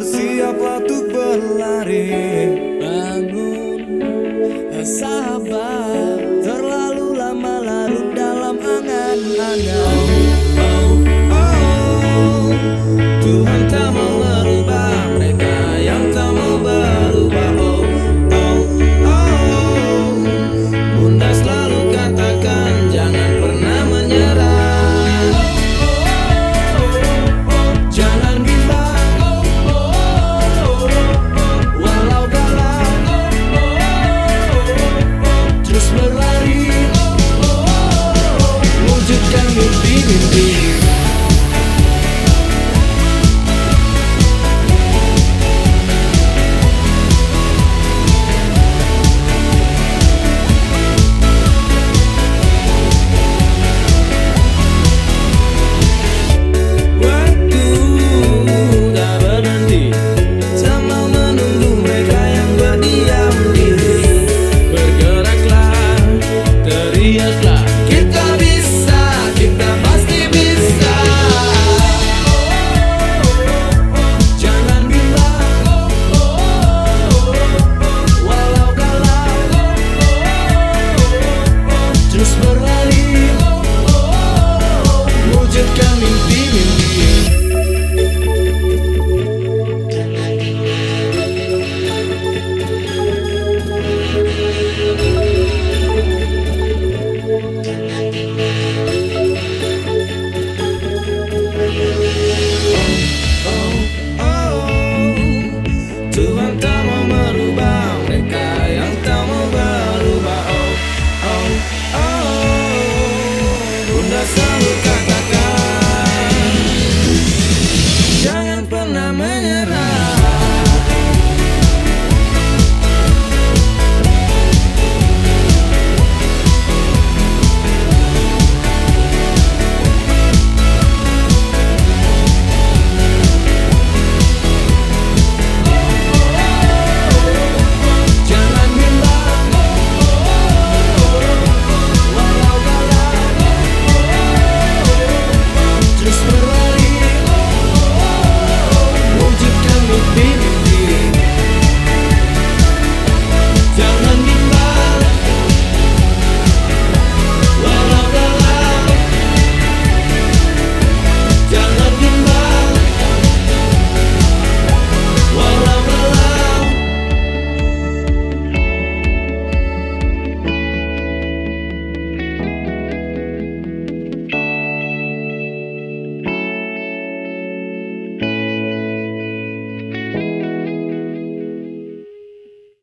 bersiaplah untuk berlari bangun esai.